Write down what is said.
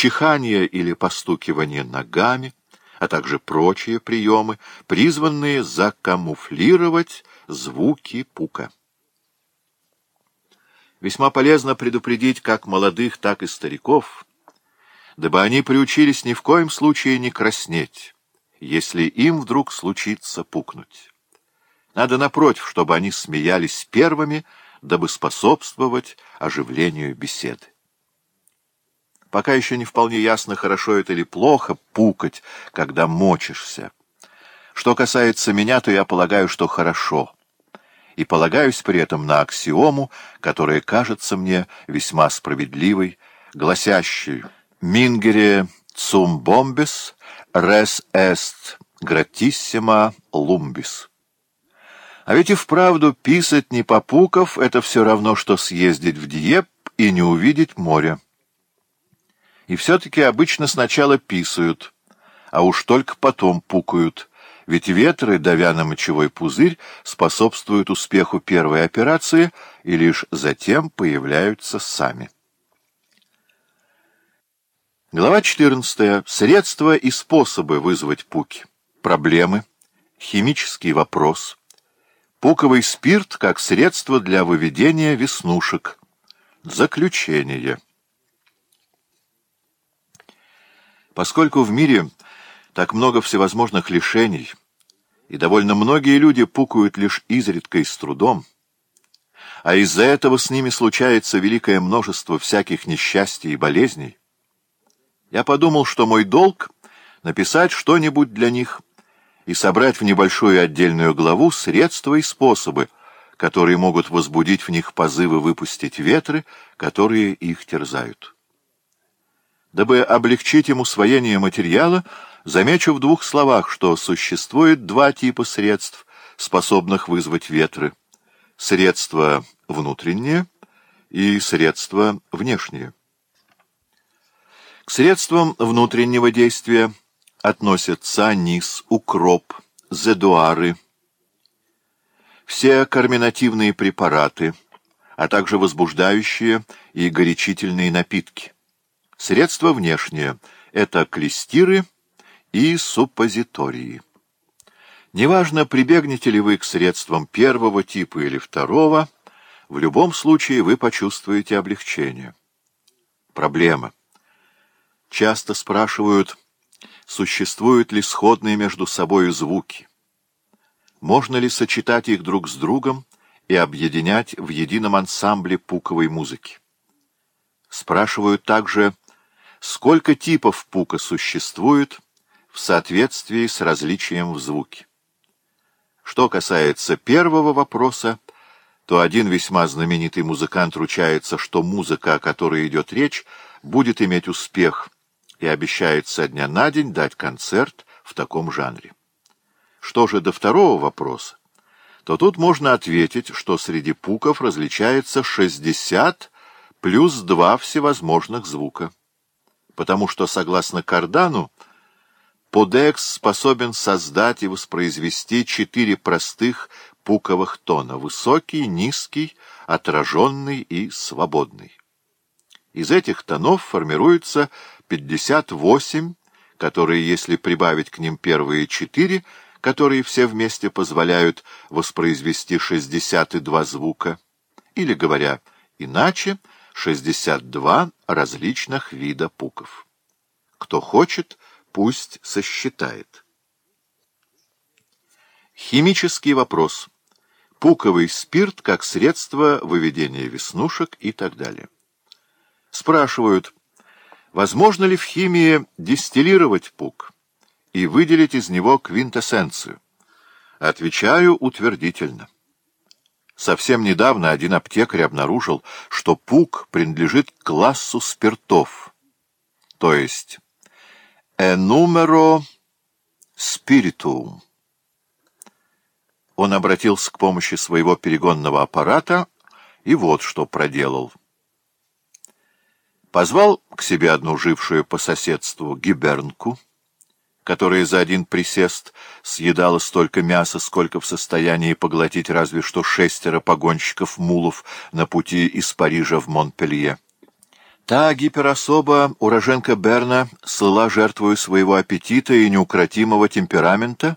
чихание или постукивание ногами, а также прочие приемы, призванные закамуфлировать звуки пука. Весьма полезно предупредить как молодых, так и стариков, дабы они приучились ни в коем случае не краснеть, если им вдруг случится пукнуть. Надо, напротив, чтобы они смеялись первыми, дабы способствовать оживлению беседы. Пока еще не вполне ясно, хорошо это или плохо, пукать, когда мочишься. Что касается меня, то я полагаю, что хорошо. И полагаюсь при этом на аксиому, которая кажется мне весьма справедливой, гласящей «Мингере цум бомбис рес эст гратиссима лумбис». А ведь и вправду писать не попуков — это все равно, что съездить в Диеп и не увидеть море. И все-таки обычно сначала писают, а уж только потом пукают, ведь ветры, давя на мочевой пузырь, способствуют успеху первой операции и лишь затем появляются сами. Глава 14. Средства и способы вызвать пуки. Проблемы. Химический вопрос. Пуковый спирт как средство для выведения веснушек. Заключение. Поскольку в мире так много всевозможных лишений, и довольно многие люди пукают лишь изредка и с трудом, а из-за этого с ними случается великое множество всяких несчастий и болезней, я подумал, что мой долг — написать что-нибудь для них и собрать в небольшую отдельную главу средства и способы, которые могут возбудить в них позывы выпустить ветры, которые их терзают. Дабы облегчить им усвоение материала, замечу в двух словах, что существует два типа средств, способных вызвать ветры. Средства внутренние и средства внешние. К средствам внутреннего действия относятся анис, укроп, зедуары, все карминативные препараты, а также возбуждающие и горячительные напитки. Средства внешние – это клестиры и суппозитории. Неважно, прибегнете ли вы к средствам первого типа или второго, в любом случае вы почувствуете облегчение. Проблема. Часто спрашивают, существуют ли сходные между собой звуки. Можно ли сочетать их друг с другом и объединять в едином ансамбле пуковой музыки? Спрашивают также, сколько типов пука существует в соответствии с различием в звуке. Что касается первого вопроса, то один весьма знаменитый музыкант ручается, что музыка, о которой идет речь, будет иметь успех и обещает со дня на день дать концерт в таком жанре. Что же до второго вопроса, то тут можно ответить, что среди пуков различается 60 плюс 2 всевозможных звука потому что, согласно Кардану, Подекс способен создать и воспроизвести четыре простых пуковых тона — высокий, низкий, отраженный и свободный. Из этих тонов формируется 58, которые, если прибавить к ним первые четыре, которые все вместе позволяют воспроизвести 62 звука, или, говоря иначе, — 62 различных вида пуков. Кто хочет, пусть сосчитает. Химический вопрос. Пуковый спирт как средство выведения веснушек и так далее. Спрашивают, возможно ли в химии дистиллировать пук и выделить из него квинтэссенцию? Отвечаю утвердительно. Совсем недавно один аптекарь обнаружил, что пук принадлежит к классу спиртов, то есть «энумеро спиритуум». Он обратился к помощи своего перегонного аппарата и вот что проделал. Позвал к себе одну жившую по соседству гибернку — которая за один присест съедала столько мяса, сколько в состоянии поглотить разве что шестеро погонщиков мулов на пути из Парижа в Монпелье. Та гиперособа, уроженка Берна, слыла жертвою своего аппетита и неукротимого темперамента,